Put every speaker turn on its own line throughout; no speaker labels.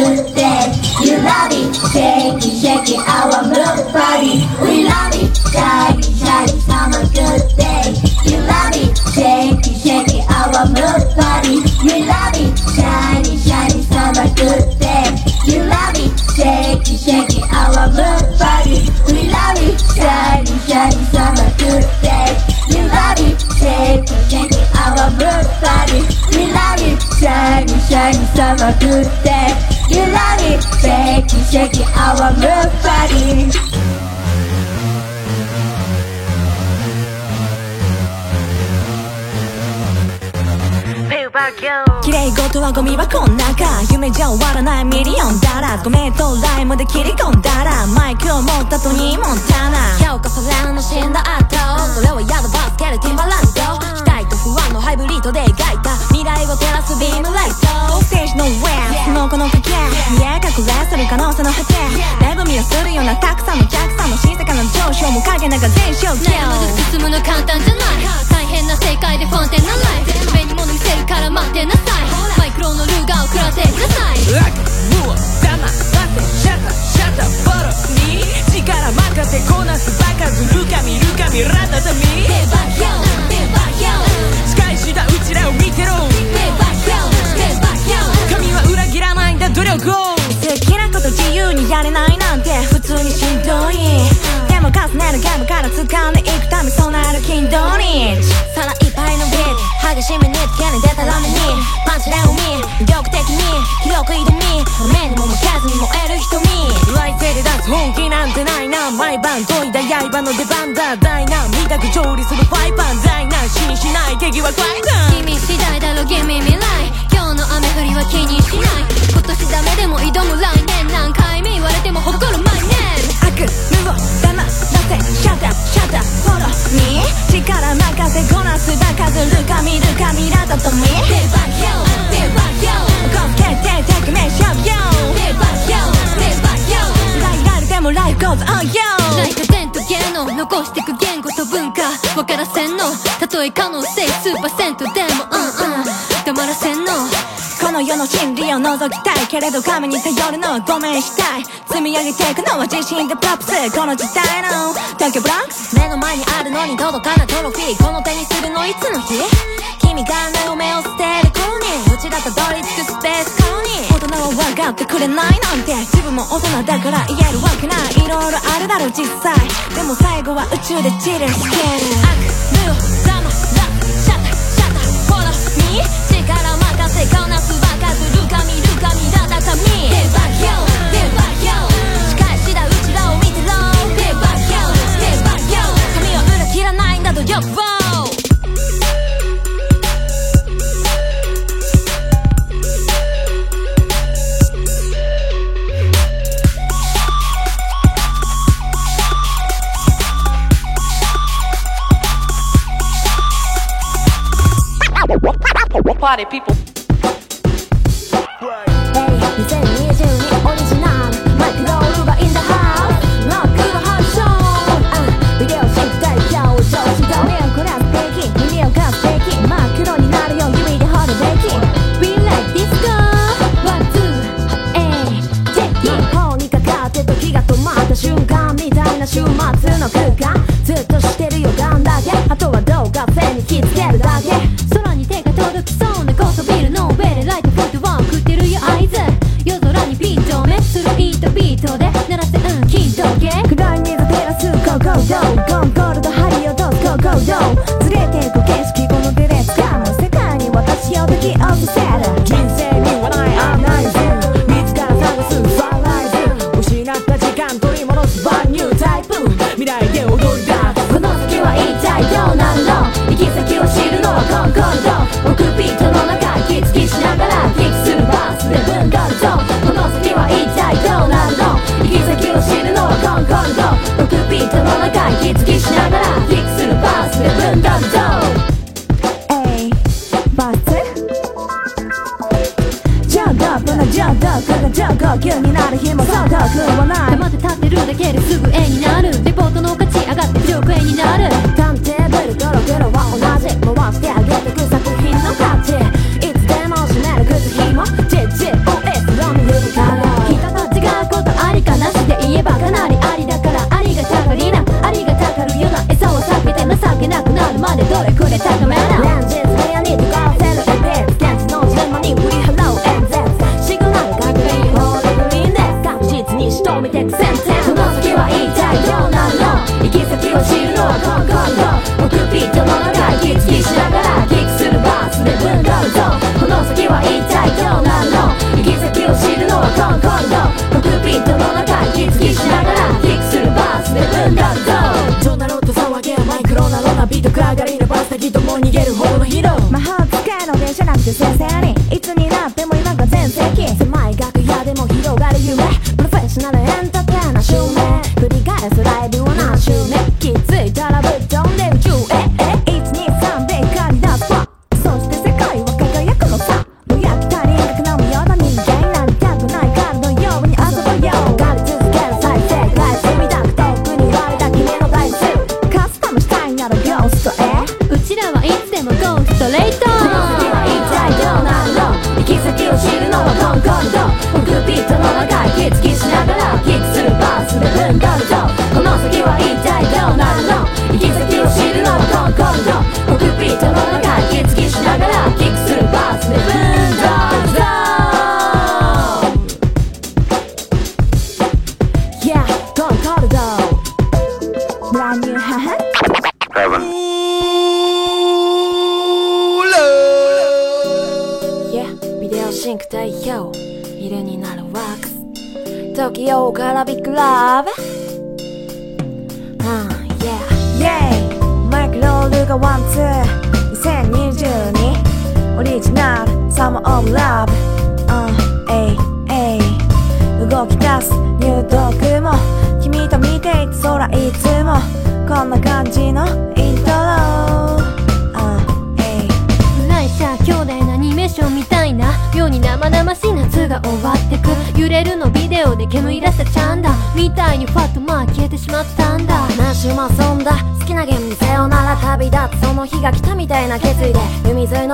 ペ
綺麗事はゴミ箱の中。夢じゃ終わらないミリオンダラーごめんとライムで切り込んだら。マイクを持ったトニー・モンタナ
評価されるの死んだ後。それはヤドバスケルティンバランド期待と不安のハイブリッドで描いた未来を照らすビームライト。
ステージの上その子の影見え隠れする可能性の果てライブ見をするようなたくさんのお客さんの新世界の上昇も影なが全勝
悩むで進むの簡単じゃない大変な世界でフォンテンなライフ壁に物見せるから待ってなさいマイクロのルーガーを食らってください
ラックムー黙ってシャッターシャッターボロに力任せこなすバカずるか見るか見らたたみ
デバヒョンデバヒョン
使いしだうちらを見てろ。
デバヒョンデバヒョン
神は裏切らないんだ。努力を。
好きなこと自由にやれないなんて普通にしんどい。も重ねるゲームから掴んでいくため備える筋トレ
皿いっぱいのビート激しめにつけに出たらめにパンチレオミ魅力的に広く挑み目にも向けずに燃える瞳
来世で出す本気なんてないな毎晩研いだ刃の出番だ大難見たく調理するファイパン大難死にしない敵はファイター
君次第だろ Give me 未来。今日の雨降りは気にしない。今年ダメでも挑む来年。何回目言われても誇る my name
悪夢を黙らせシャッタシャッタフォローに。力任せこなすバカずるか見るか見らたとみ
デバヒョンデバヒョン
こつけて革命しようよ
デバヒョンデバヒョン
裏切られてもライフ goes on yo
ないか伝統芸能残してく言語と文化分からせんのたとえ可能性数パーセントでもうんうん黙らせんの
この世の真理を覗きたいけれど神に頼るのはごめんしたい。積み上げていくのは自信でプラプスこの時代の。東京ブランク
目の前にあるのに届かないトロフィーこの手にするのいつの日？君が目を捨てる頃にうちがたどり着くスペースコロニー
大人は分かってくれないなんて。自分も大人だから言えるわけない。いろいろあるだろう実際。でも最後は宇宙でチルスケール
悪夢を黙らシャタシャタフォローに力任せこなすバカずるか見るか見らたたみデバヒョンデバヒョン仕返しだうちらを見てろデバヒョンデバヒョン髪は裏切らないんだ努力を
Party people
2022オリジナルマイクロールが in the house ロックは発祥
ビデオシン。ク大表情しど目をこらすべき耳をかすべき真っ黒になるよう指で掘るべき
We like disco One two えチェック
魔法にかかって時が止まった瞬間みたいな週末の空間ずっとしてる予感だけあとは動画背に気つけるだけ
ビートビートで鳴らせうん聞いとけ。
暗い水照らす GoGoGo ゴンゴールド針を
どう GoGoGo から
ビッ
グラブ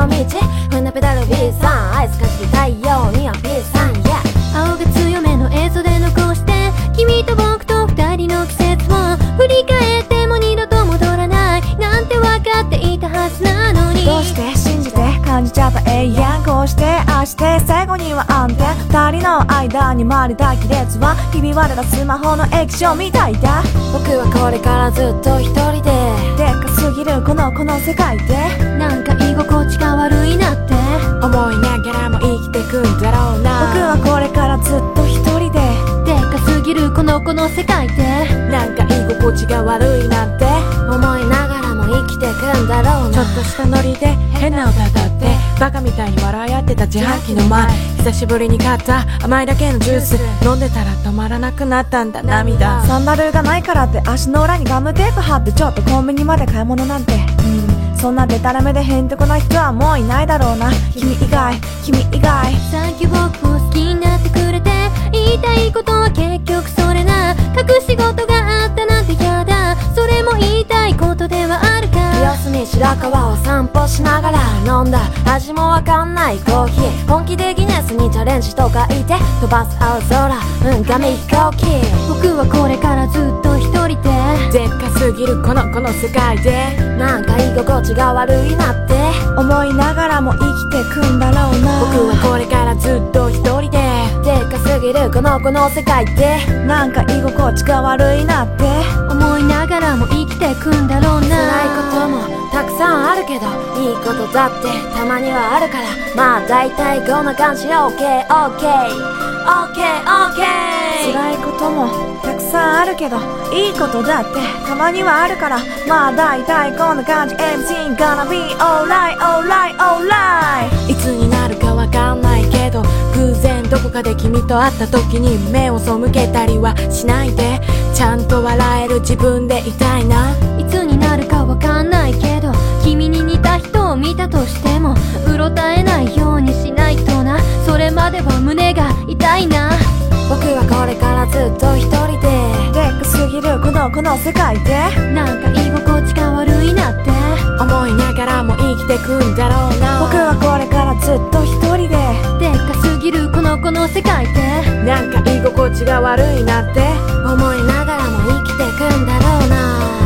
道踏んだペダル B さんアイスかじり太陽には B さん Yeah 青が強めの映像で残して君と僕と二人の季節を振り返っても二度と戻らないなんて分かっていたはずなのに。
どうして信じて感じちゃった永遠こうして愛して最後には安定。二人の間に生まれた亀裂はひび割れたスマホの液晶みたいだ。
僕はこれからずっと一人で。
でるこのこの世界で
なんか居心地が悪いなって。
思いながらも生きてくんだろうな。
僕はこれからずっと一人で。
でっかすぎるこの子の世界で
なんか居心地が悪いなんて
思いながらも生きてくんだろうな。
ちょっとしたノリで変な歌歌ってバカみたいに笑い合ってた自販機の前久しぶりに買った甘いだけのジュース。飲んでたら止まらなくなったんだ涙
サンダルがないからって足の裏にガムテープ貼ってちょっとコンビニまで買い物なんて。うん。そんなデタラメでへんてこな人はもういないだろうな。君以外。君以外。
さっき僕を好きになってくれて言いたいことは結局それな。隠し事が白川を散歩しながら飲んだ味もわかんないコーヒー。本気でギネスにチャレンジとか言って飛ばす青空。うん紙飛行機僕はこれからずっと一人で。
でっかすぎるこのこの世界で。
なんか居心地が悪いなって。
思いながらも生きてくんだろうな。
僕はこれからずっと一人で。
でっかすぎるこの子の世界で。
なんか居心地が悪いなって。
思いながらも生きてくんだろうな。辛いこともたくさんあるけどいいことだってたまにはあるからまあ大体こんな感じ OKOKOKOK
辛いこともたくさんあるけどいいことだってたまにはあるからまあ大体こんな感じ MC gonna be alright alright alright
いつになるかわかんないけど偶然どこかで君と会った時に目を背けたりはしないでちゃんと笑える自分でいたいない
つになるかわかんないけど君に似た人を見たとしてもうろたえないようにしないとな。それまでは胸が痛いな。僕はこれからずっと一人で
でっかすぎるこのこの世界で。
なんか居心地が悪いなって。
思いながらも生きてくんだろうな。
僕はこれからずっと一人で。
でっかすぎるこの子の世界で。
なんか居心地が悪いなって。
思いながらも生きてくんだろうな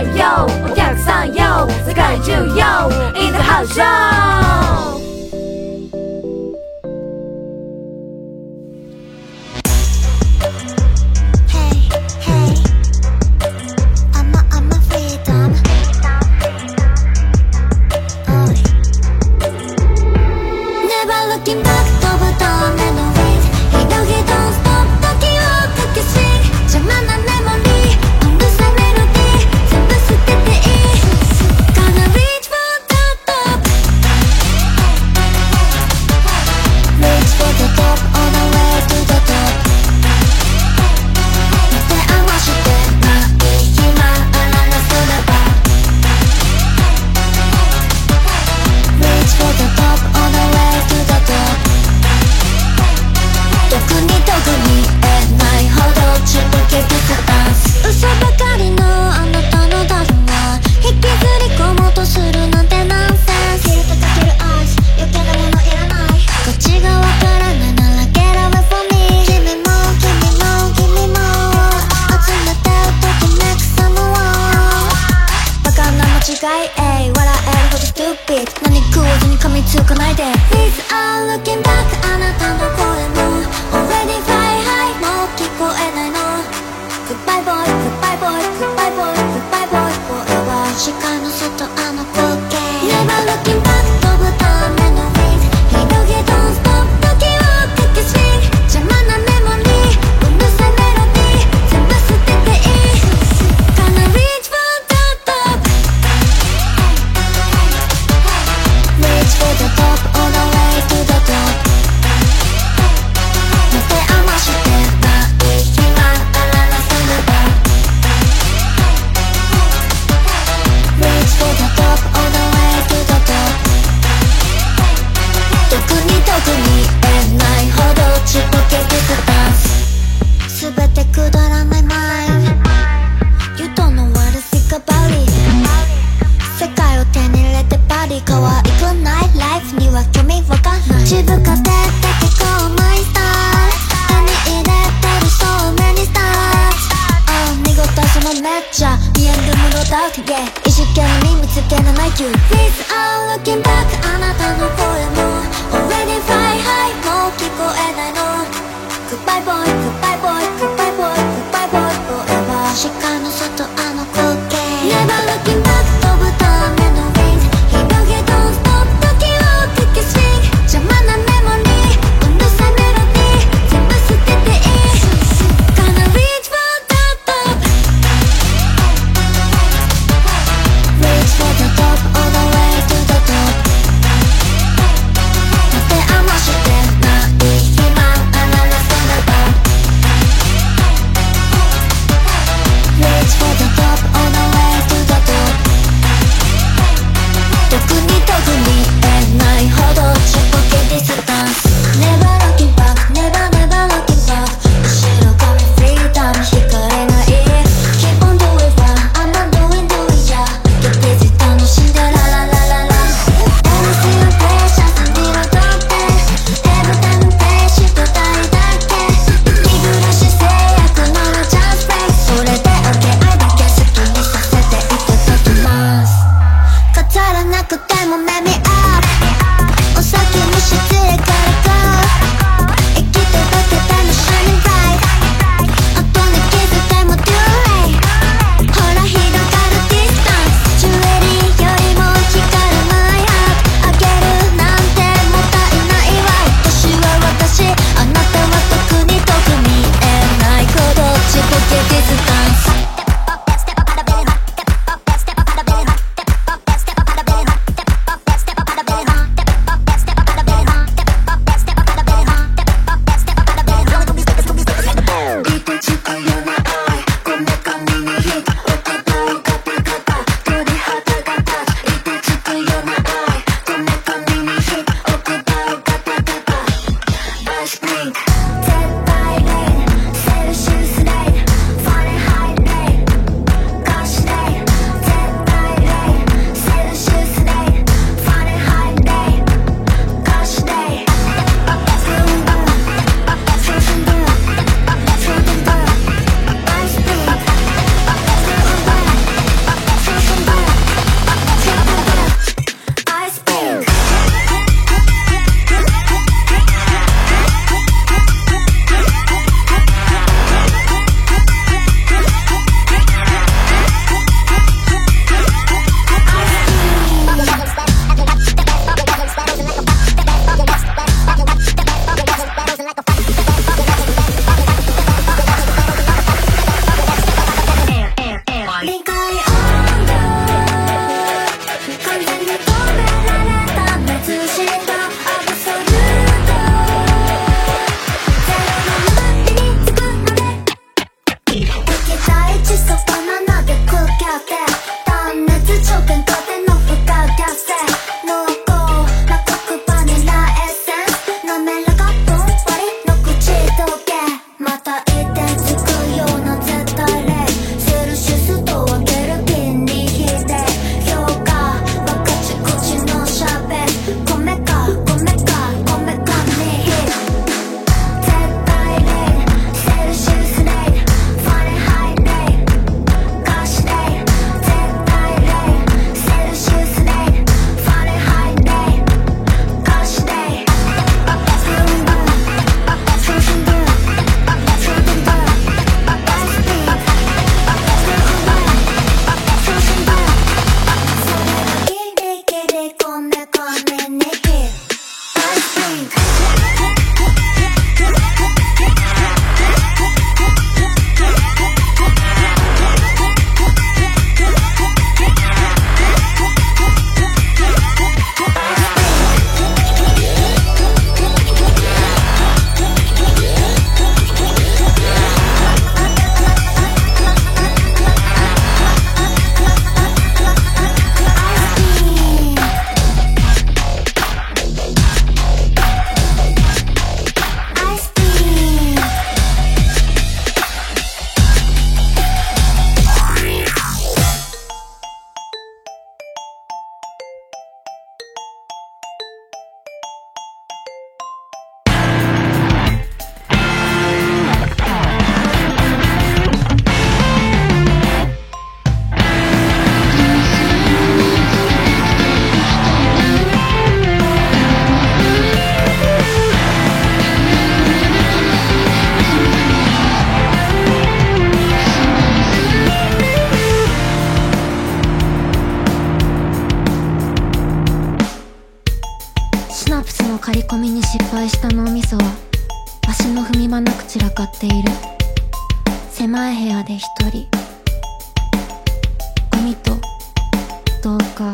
It's J yo お客さん yo 世界中 yo In the
味噌は
足の踏み場なく散らかっている。狭い部屋で一人。ゴミと
どうか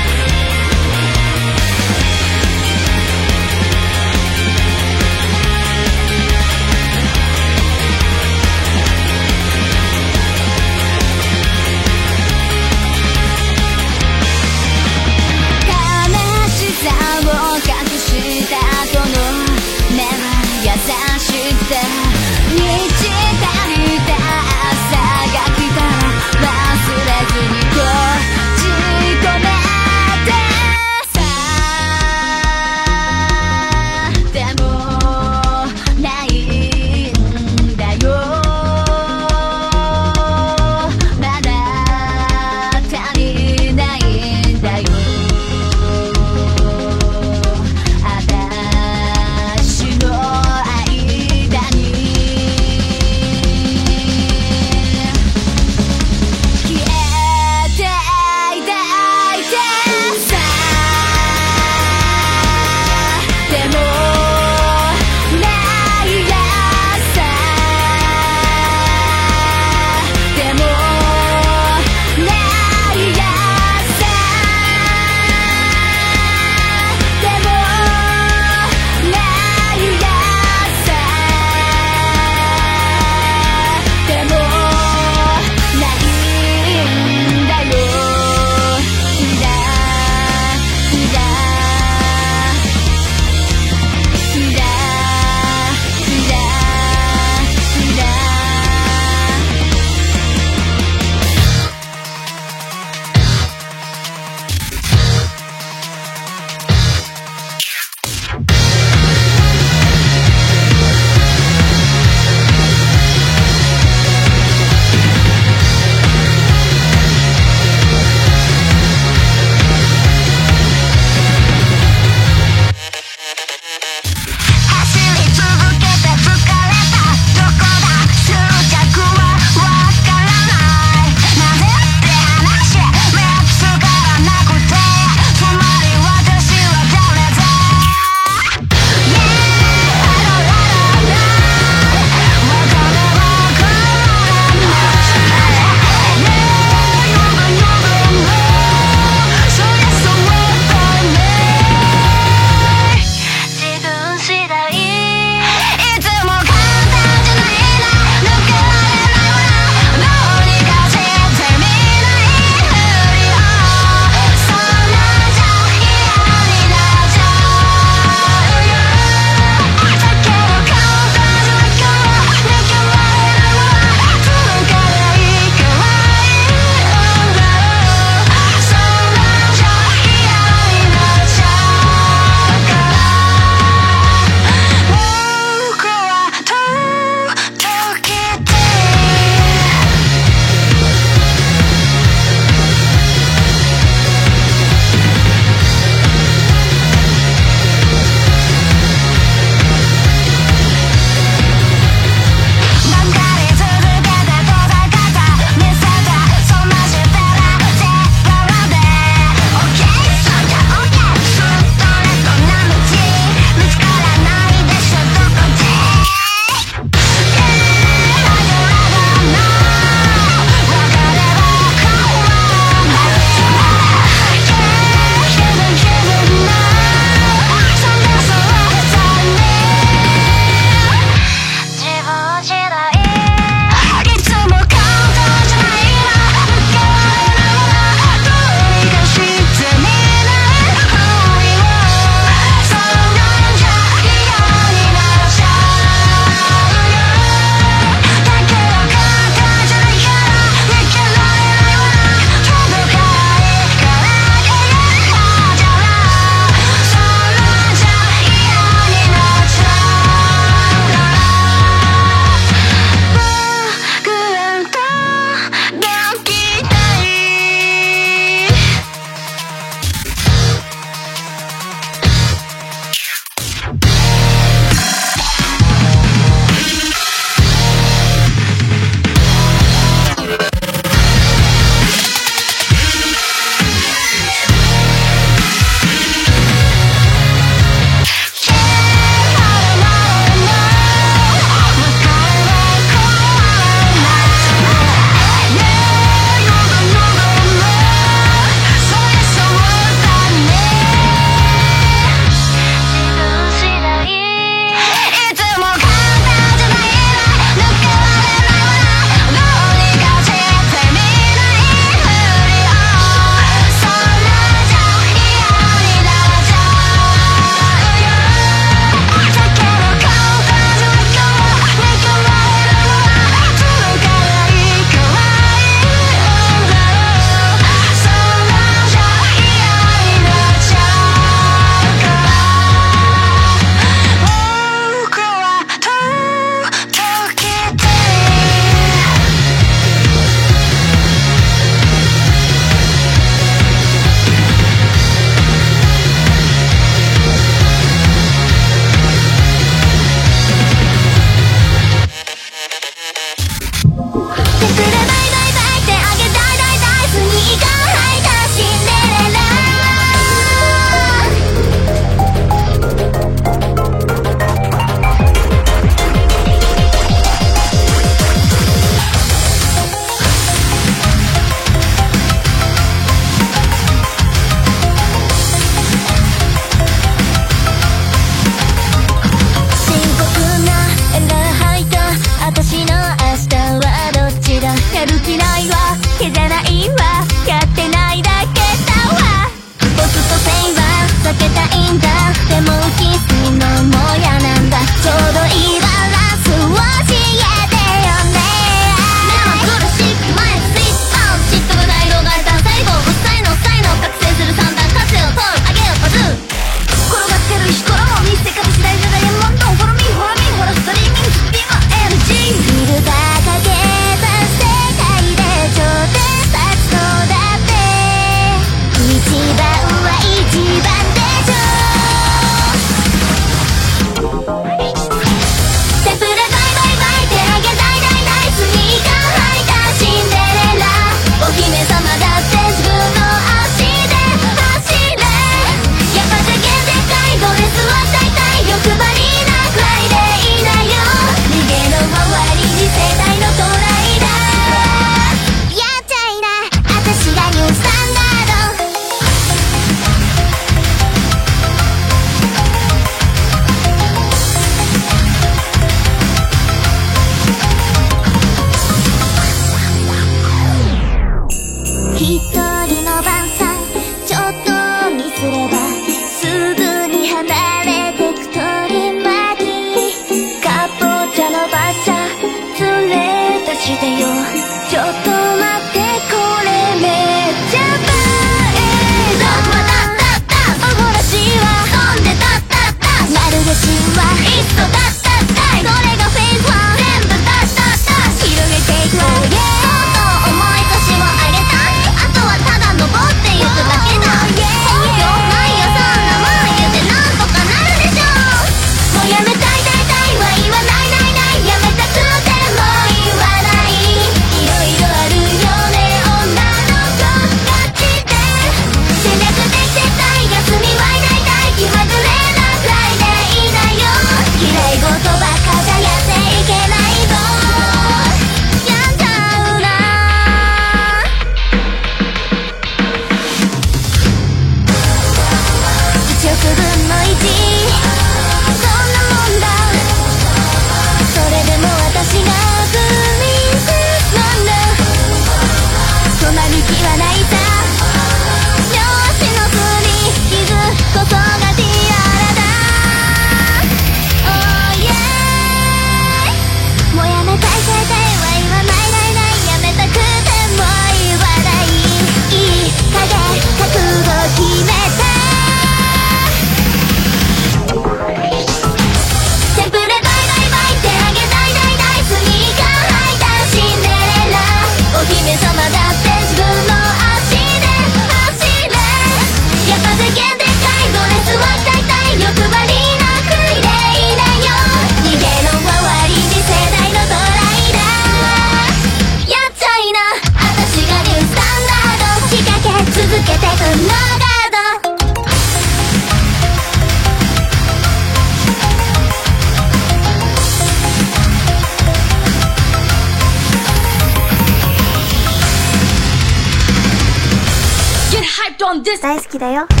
大好き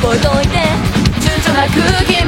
どいて
覚えといて。躊躇な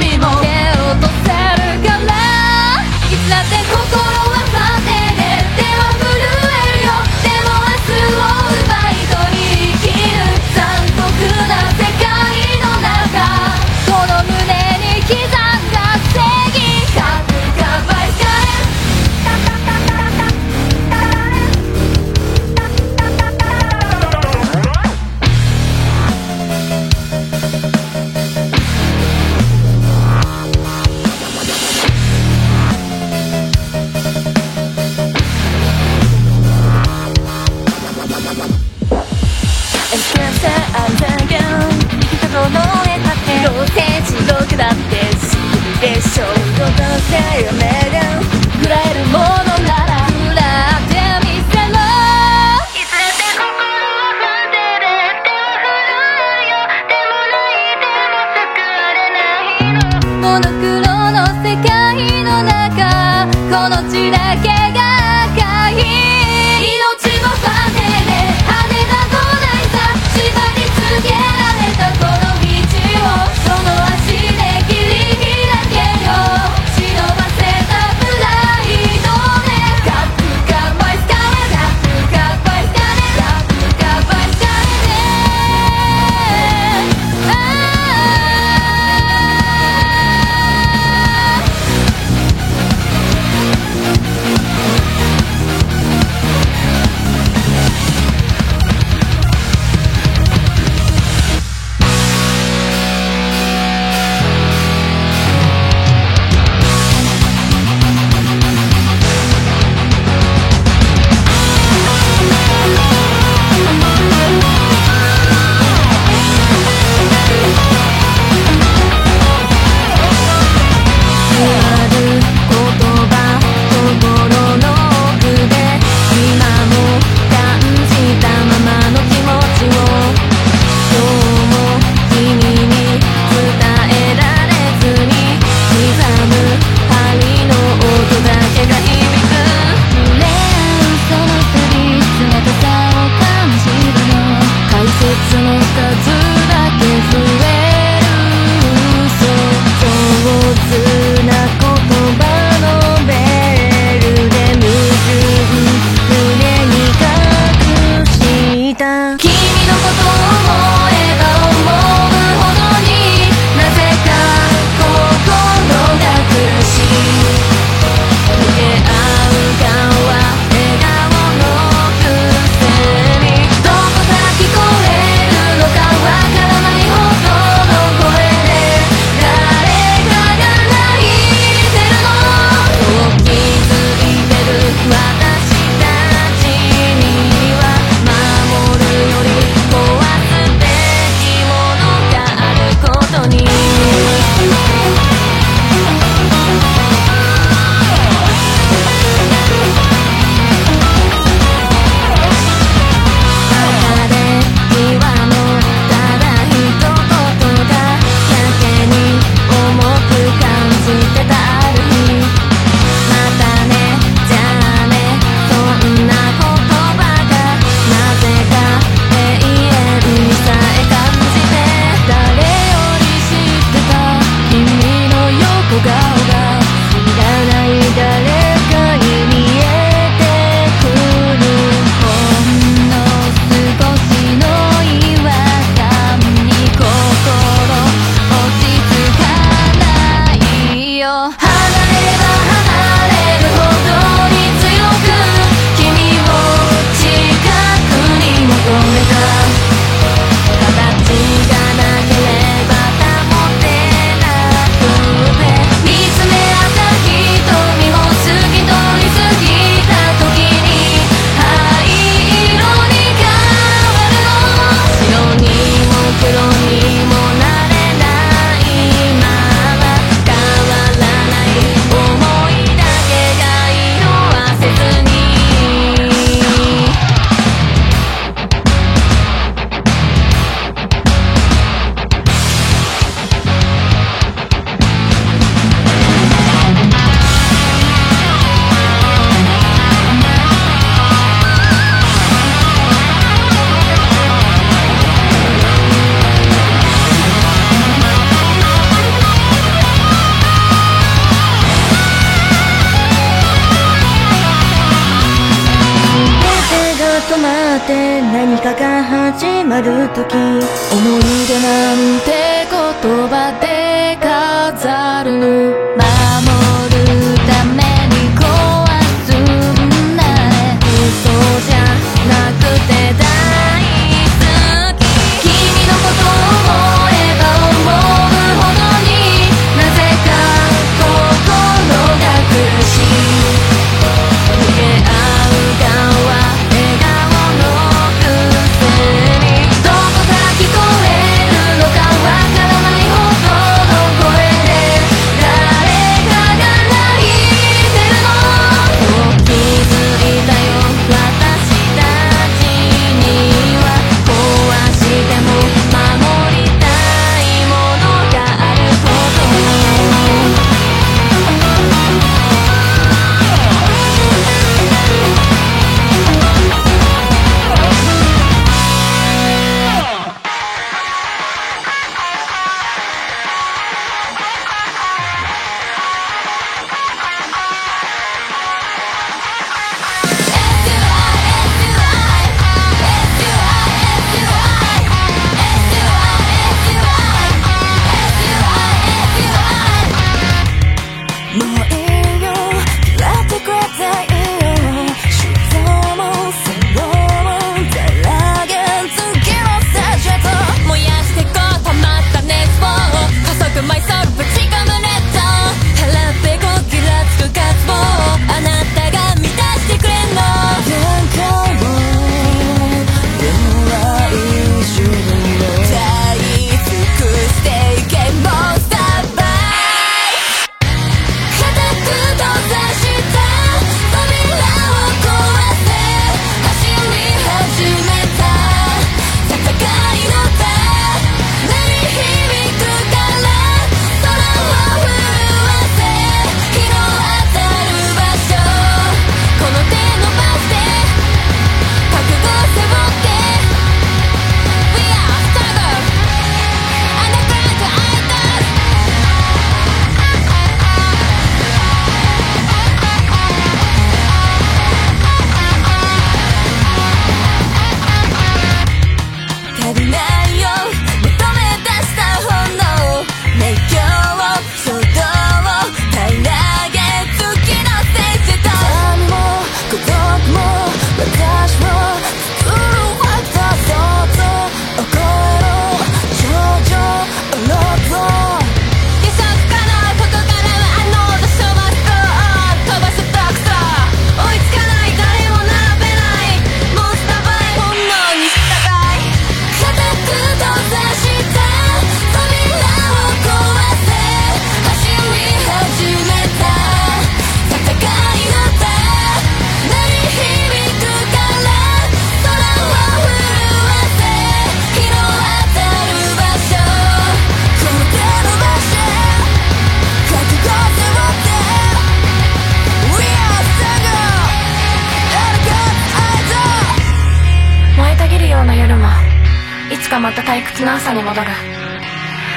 の朝に戻る。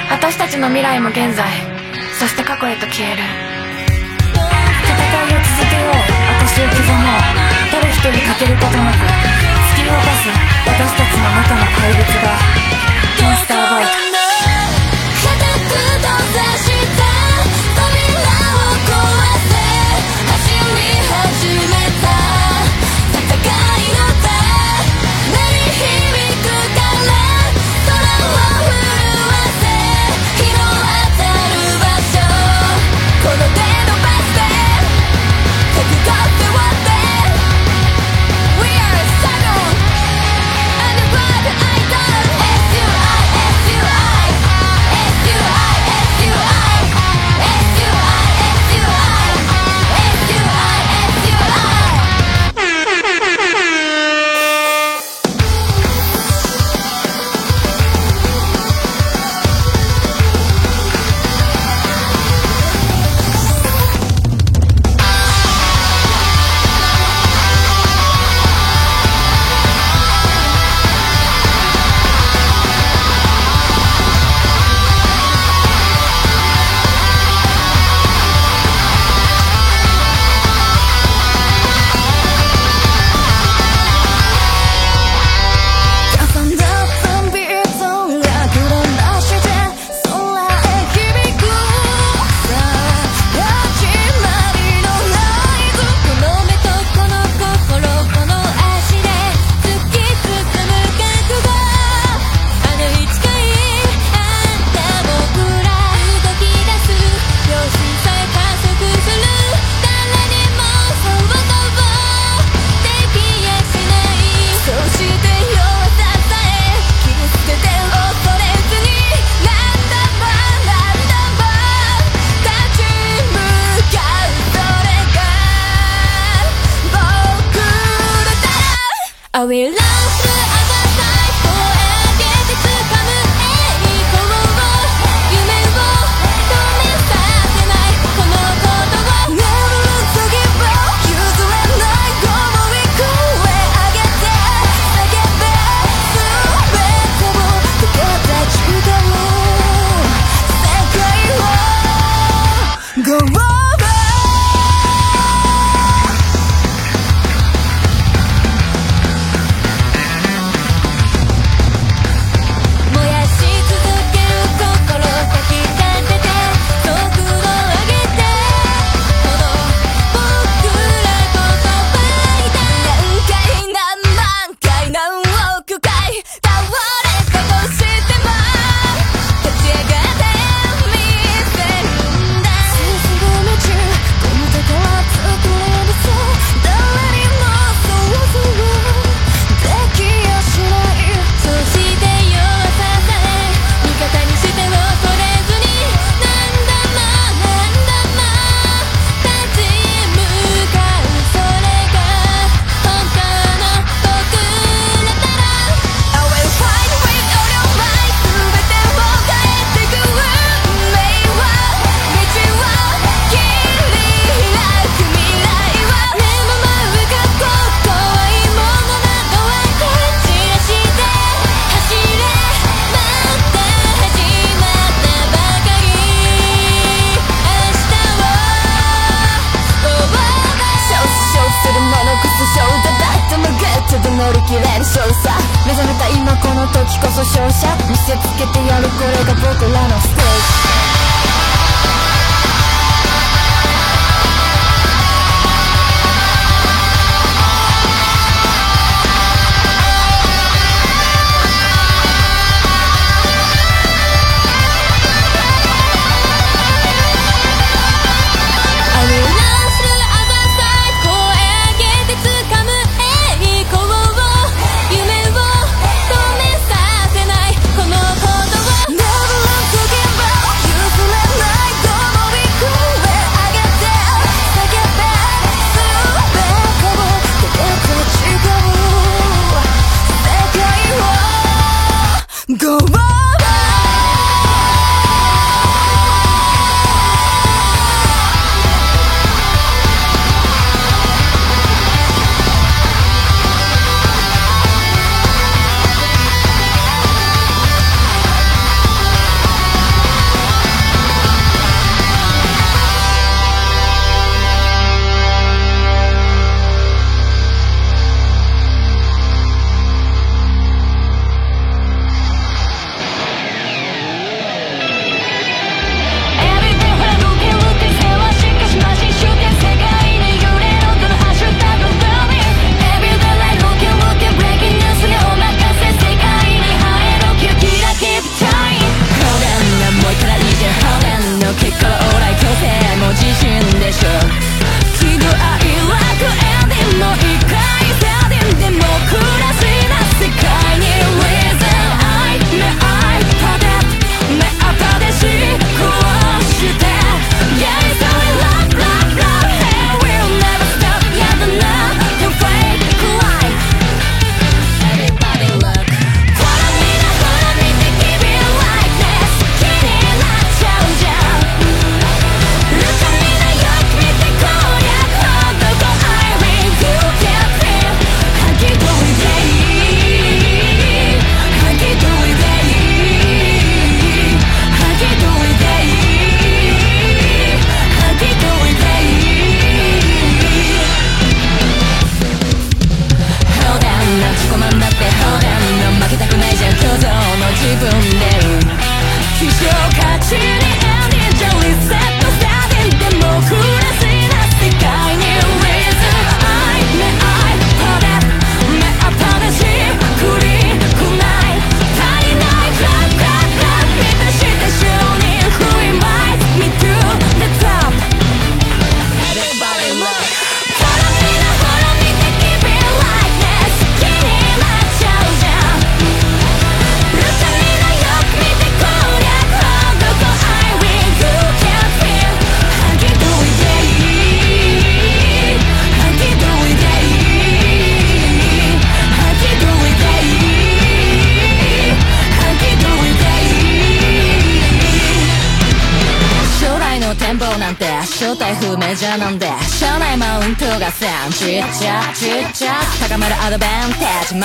私たちの未来も現在そして過去へと消える。戦いを続けよう。私を刻もう。誰一人欠けることなく突き動かす。私たちの中の怪物がモンスターバイ。ク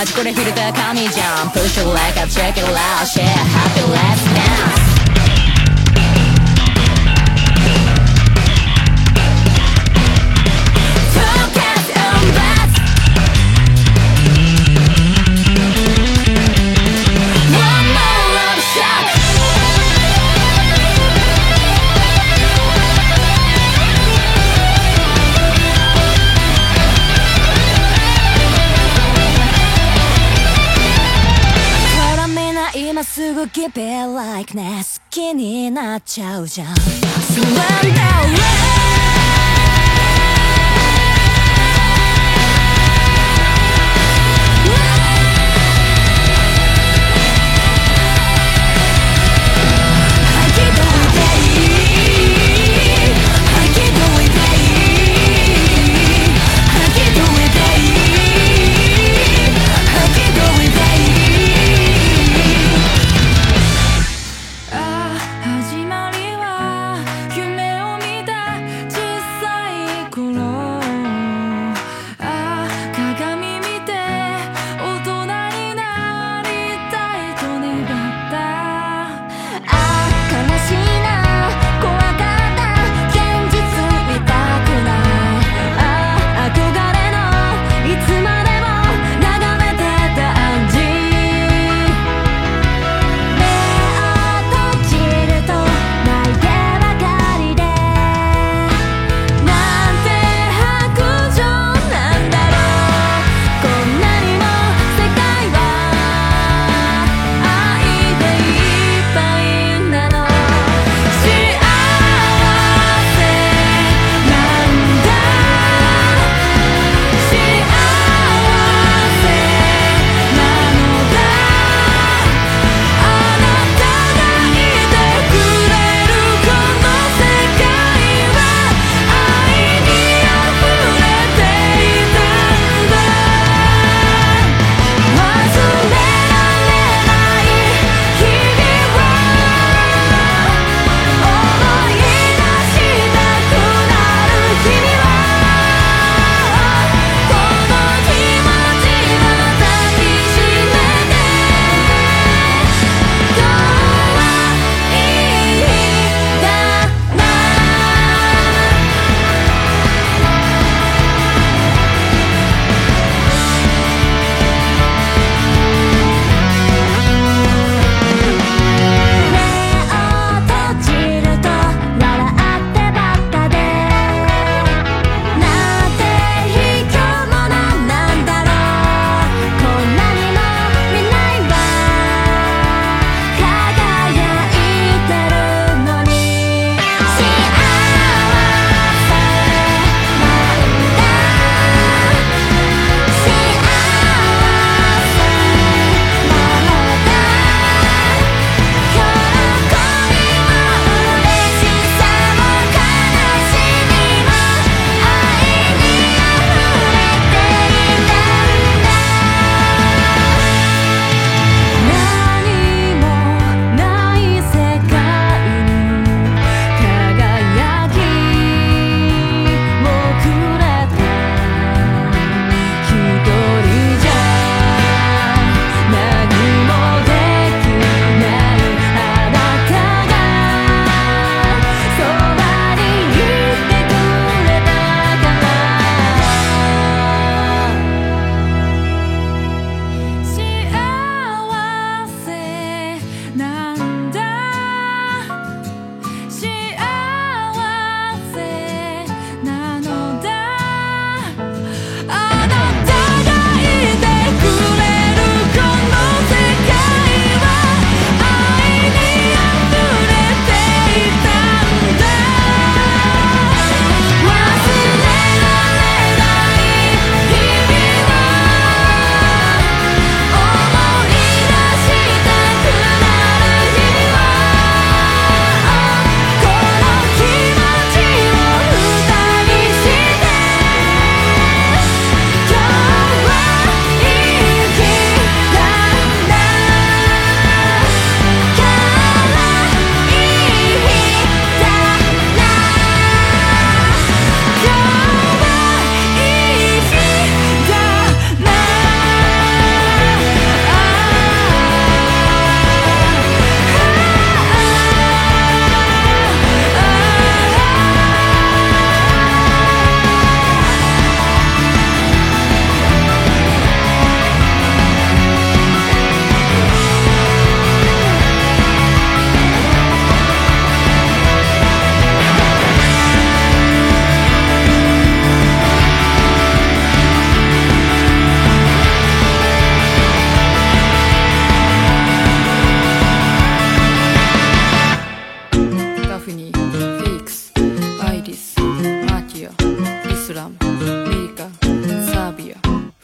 マジこれフィルター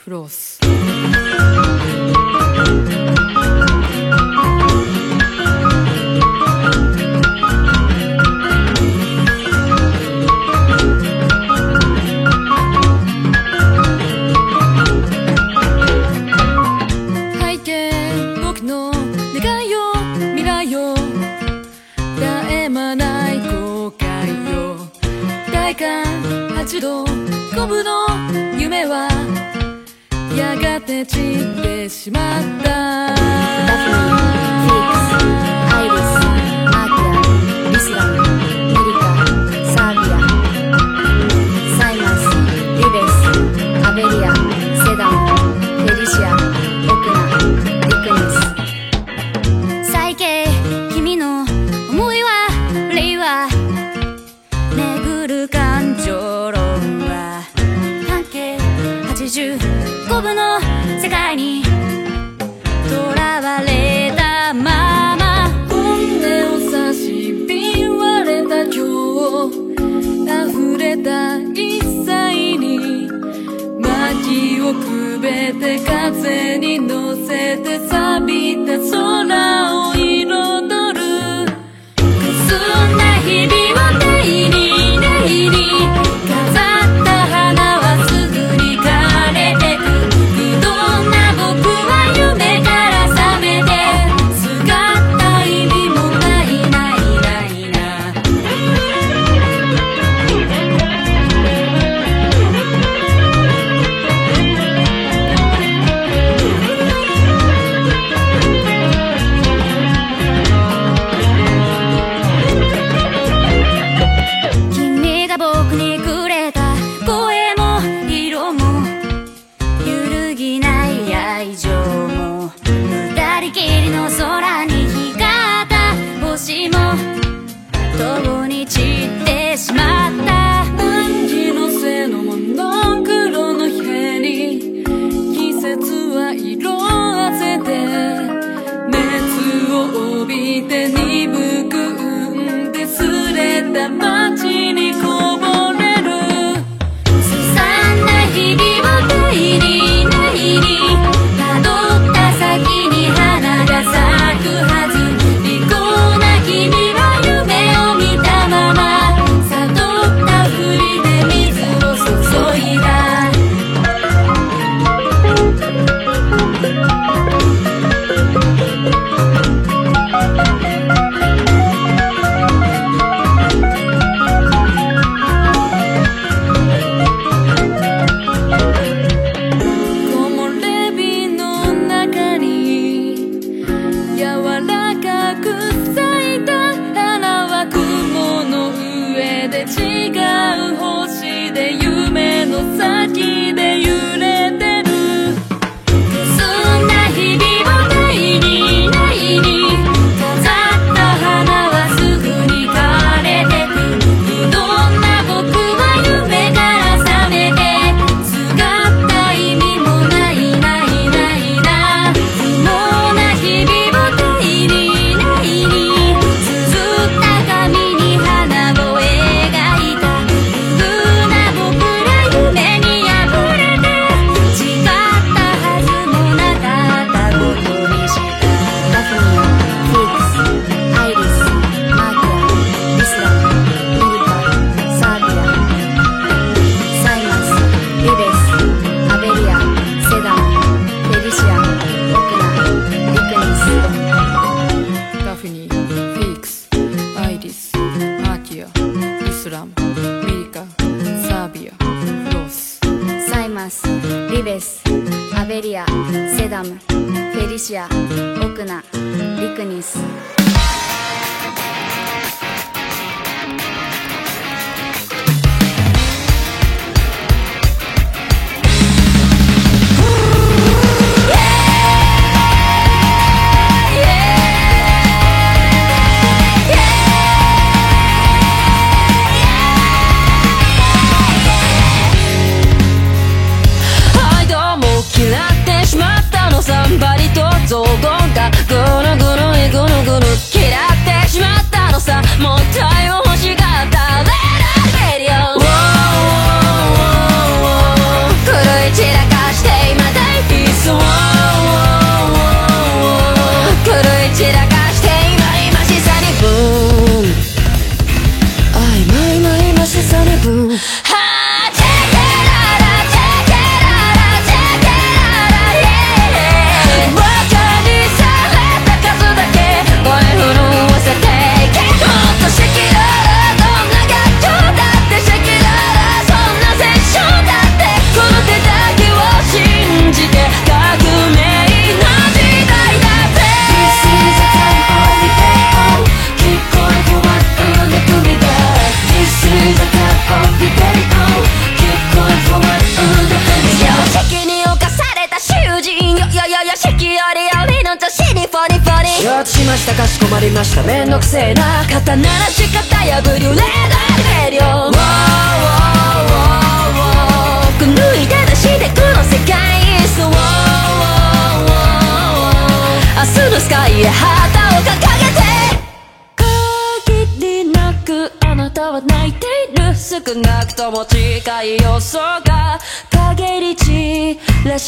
Frost. 散ってしまった。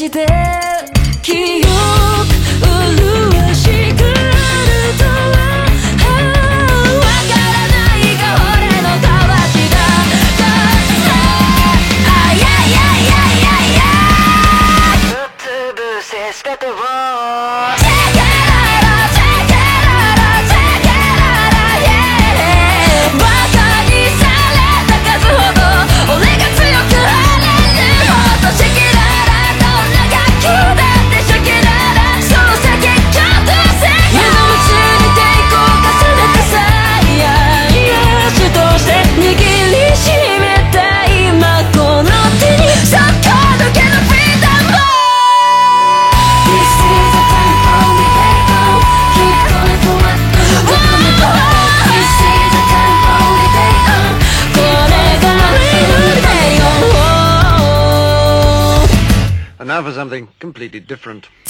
して
completely different.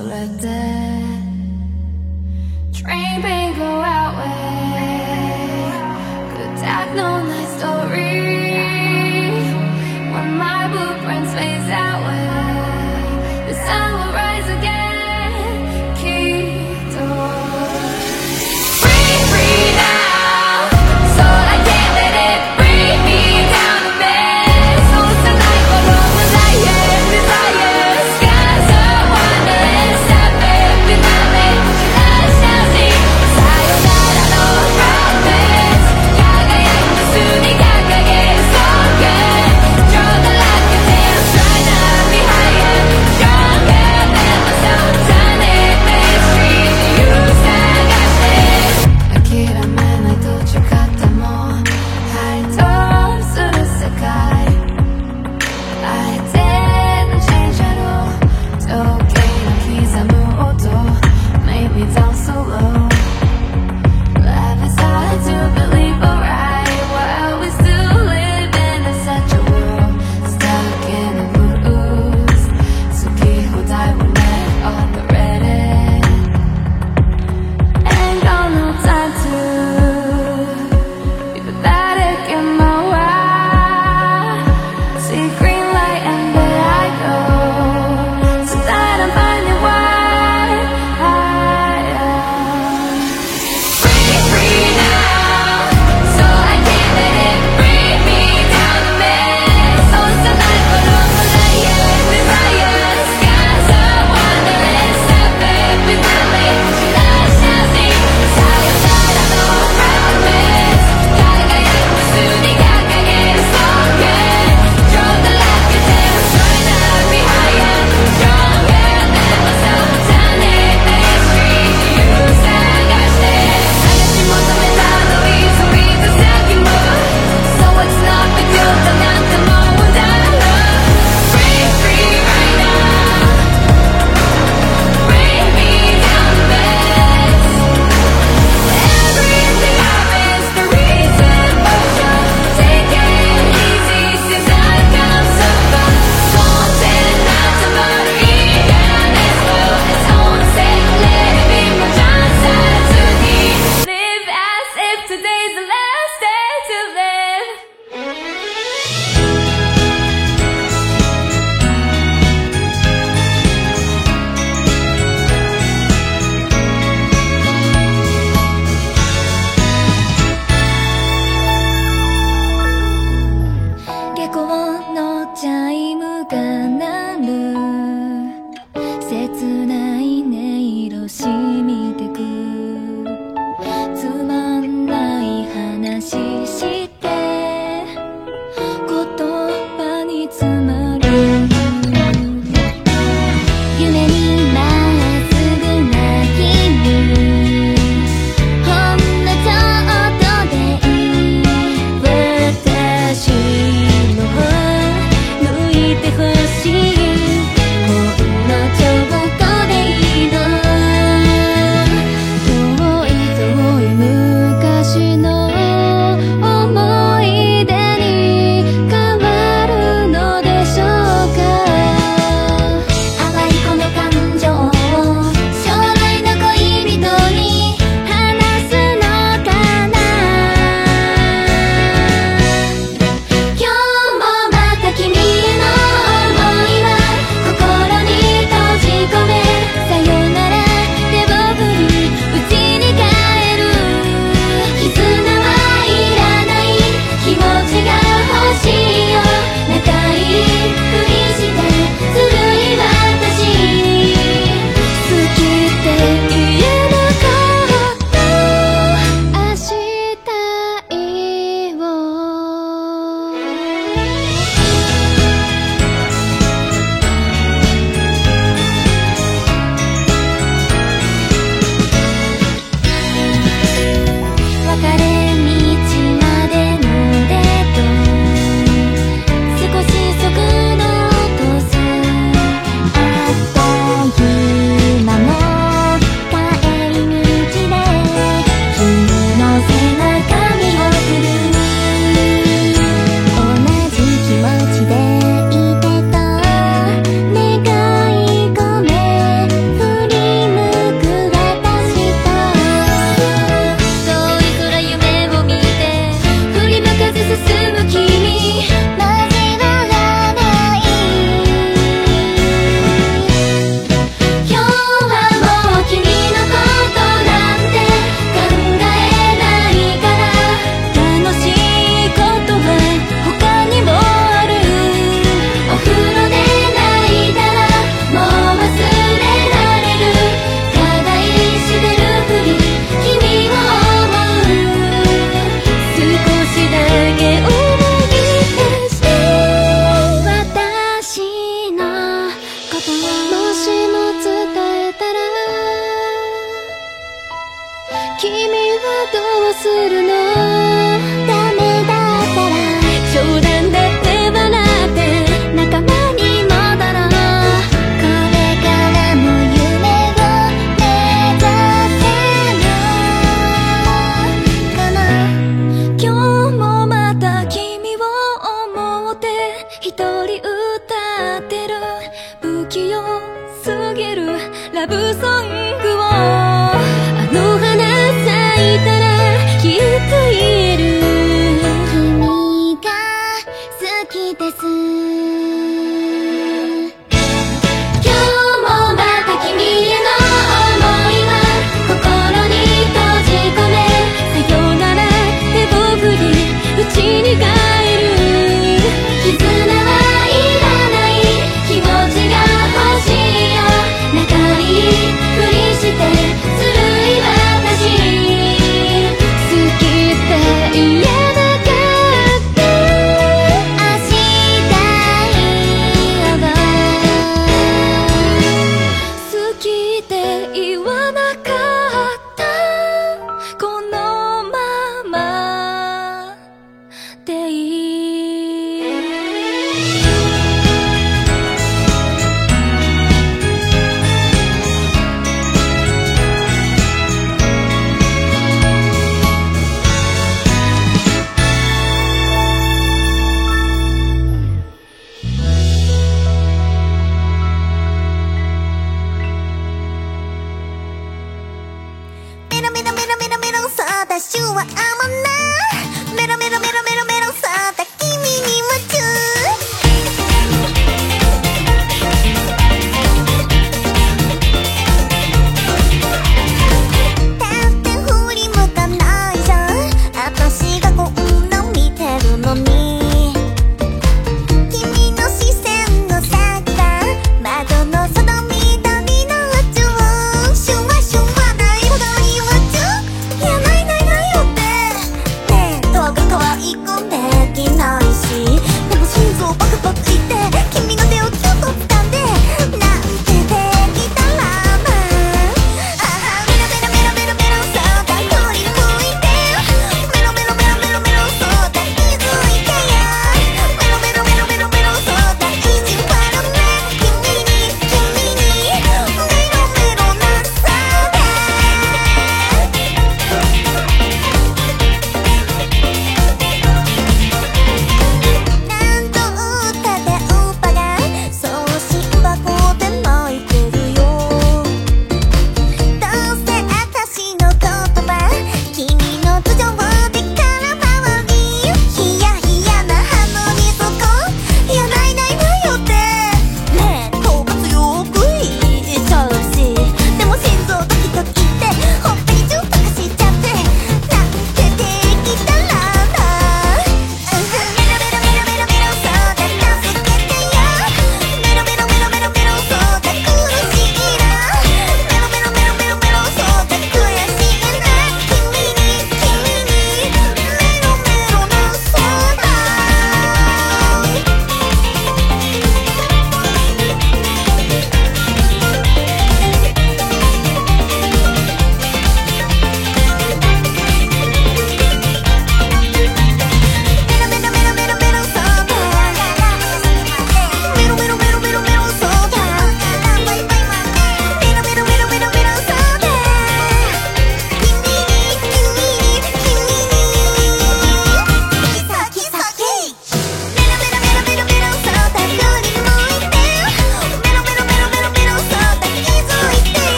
の
恐